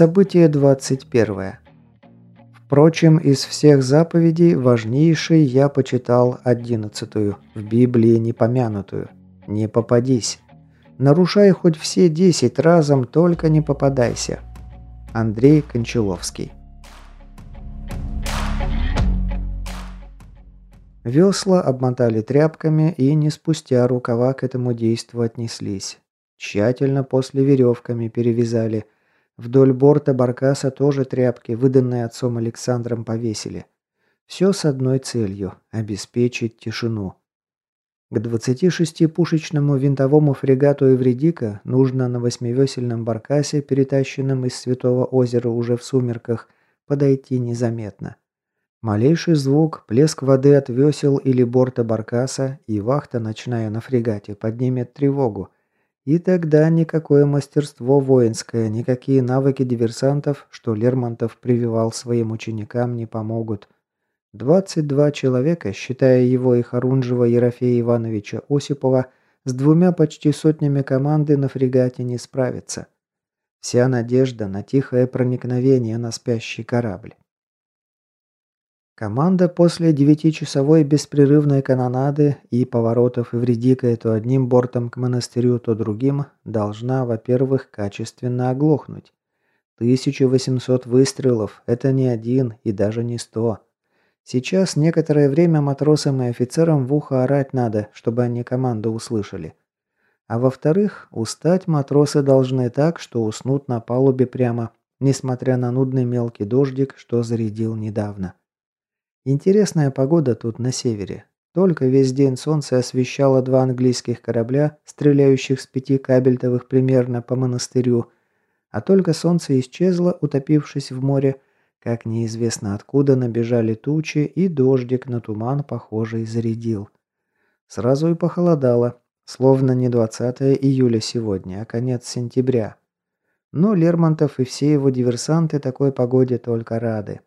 Событие 21. Впрочем, из всех заповедей важнейшей я почитал одиннадцатую, в Библии не помянутую. Не попадись. Нарушай хоть все десять разом, только не попадайся. Андрей Кончаловский. Весла обмотали тряпками и не спустя рукава к этому действу отнеслись. Тщательно после веревками перевязали – Вдоль борта баркаса тоже тряпки, выданные отцом Александром, повесили. Все с одной целью – обеспечить тишину. К 26-пушечному винтовому фрегату «Эвредика» нужно на восьмивесельном баркасе, перетащенном из Святого озера уже в сумерках, подойти незаметно. Малейший звук, плеск воды от весел или борта баркаса и вахта ночная на фрегате поднимет тревогу – и тогда никакое мастерство воинское, никакие навыки диверсантов, что Лермонтов прививал своим ученикам, не помогут. 22 человека, считая его и Харунжева Ерофея Ивановича Осипова, с двумя почти сотнями команды на фрегате не справятся. Вся надежда на тихое проникновение на спящий корабль. Команда после девятичасовой беспрерывной канонады и поворотов Эвредика то одним бортом к монастырю, то другим должна, во-первых, качественно оглохнуть. 1800 выстрелов – это не один и даже не сто. Сейчас некоторое время матросам и офицерам в ухо орать надо, чтобы они команду услышали. А во-вторых, устать матросы должны так, что уснут на палубе прямо, несмотря на нудный мелкий дождик, что зарядил недавно. Интересная погода тут на севере. Только весь день солнце освещало два английских корабля, стреляющих с пяти кабельтовых примерно по монастырю, а только солнце исчезло, утопившись в море, как неизвестно откуда набежали тучи, и дождик на туман, похожий, зарядил. Сразу и похолодало, словно не 20 июля сегодня, а конец сентября. Но Лермонтов и все его диверсанты такой погоде только рады.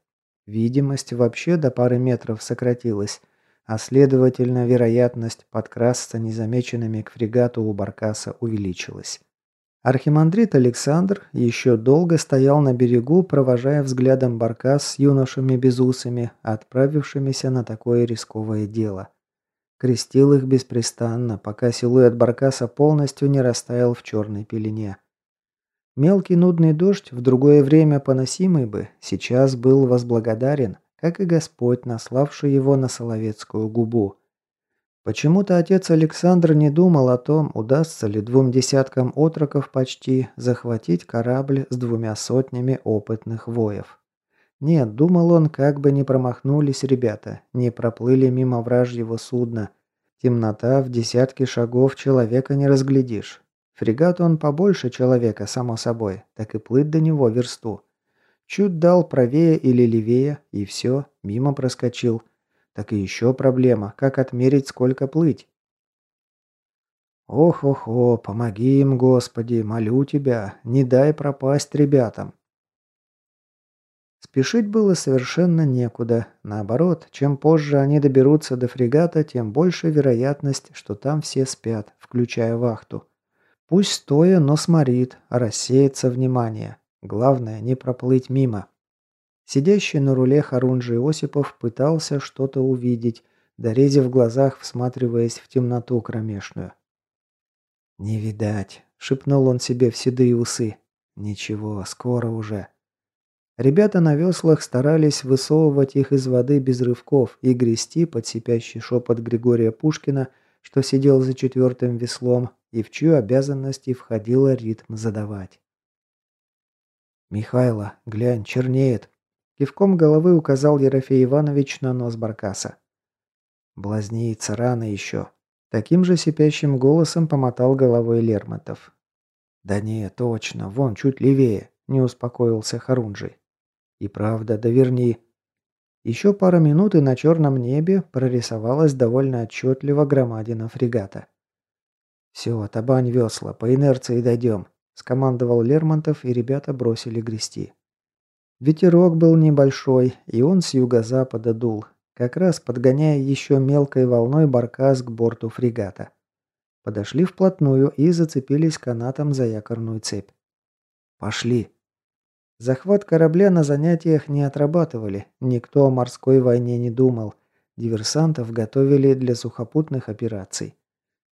Видимость вообще до пары метров сократилась, а следовательно вероятность подкрасться незамеченными к фрегату у Баркаса увеличилась. Архимандрит Александр еще долго стоял на берегу, провожая взглядом Баркас с юношами-безусами, отправившимися на такое рисковое дело. Крестил их беспрестанно, пока силуэт Баркаса полностью не растаял в черной пелене. Мелкий нудный дождь, в другое время поносимый бы, сейчас был возблагодарен, как и Господь, наславший его на Соловецкую губу. Почему-то отец Александр не думал о том, удастся ли двум десяткам отроков почти захватить корабль с двумя сотнями опытных воев. Нет, думал он, как бы не промахнулись ребята, не проплыли мимо вражьего судна. Темнота в десятки шагов человека не разглядишь. Фрегат он побольше человека, само собой, так и плыть до него версту. Чуть дал правее или левее, и все, мимо проскочил. Так и еще проблема, как отмерить, сколько плыть. Ох-охо, помоги им, Господи, молю тебя, не дай пропасть ребятам. Спешить было совершенно некуда. Наоборот, чем позже они доберутся до фрегата, тем больше вероятность, что там все спят, включая вахту. Пусть стоя, но сморит, рассеется внимание. Главное, не проплыть мимо. Сидящий на руле Харунжи Осипов пытался что-то увидеть, дорези в глазах, всматриваясь в темноту кромешную. «Не видать», — шепнул он себе в седые усы. «Ничего, скоро уже». Ребята на веслах старались высовывать их из воды без рывков и грести под сипящий шепот Григория Пушкина, что сидел за четвертым веслом, и в чью обязанности входило ритм задавать. «Михайло, глянь, чернеет!» Кивком головы указал Ерофей Иванович на нос Баркаса. «Блазнится рано еще!» Таким же сипящим голосом помотал головой Лермонтов. «Да не, точно, вон, чуть левее», — не успокоился Харунжий. «И правда, да верни». Еще пара минут, и на черном небе прорисовалась довольно отчетливо громадина фрегата. «Все, табань весла, по инерции дойдем», – скомандовал Лермонтов, и ребята бросили грести. Ветерок был небольшой, и он с юго-запада дул, как раз подгоняя еще мелкой волной баркас к борту фрегата. Подошли вплотную и зацепились канатом за якорную цепь. «Пошли!» Захват корабля на занятиях не отрабатывали, никто о морской войне не думал. Диверсантов готовили для сухопутных операций.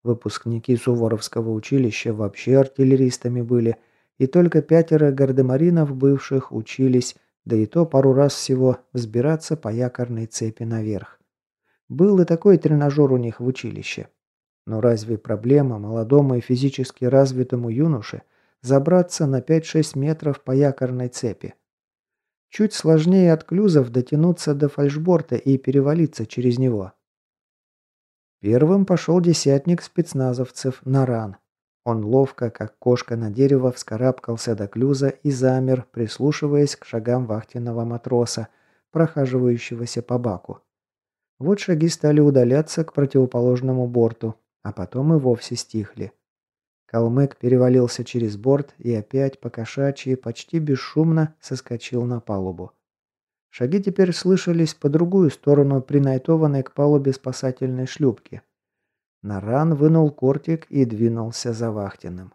Выпускники Суворовского училища вообще артиллеристами были, и только пятеро гардемаринов бывших учились, да и то пару раз всего, взбираться по якорной цепи наверх. Был и такой тренажер у них в училище. Но разве проблема молодому и физически развитому юноше забраться на 5-6 метров по якорной цепи? Чуть сложнее от клюзов дотянуться до фальшборта и перевалиться через него. Первым пошел десятник спецназовцев Наран. Он ловко, как кошка на дерево, вскарабкался до клюза и замер, прислушиваясь к шагам вахтенного матроса, прохаживающегося по баку. Вот шаги стали удаляться к противоположному борту, а потом и вовсе стихли. Калмык перевалился через борт и опять по кошачьи почти бесшумно соскочил на палубу. Шаги теперь слышались по другую сторону принайтованной к палубе спасательной шлюпки. Наран вынул кортик и двинулся за Вахтиным.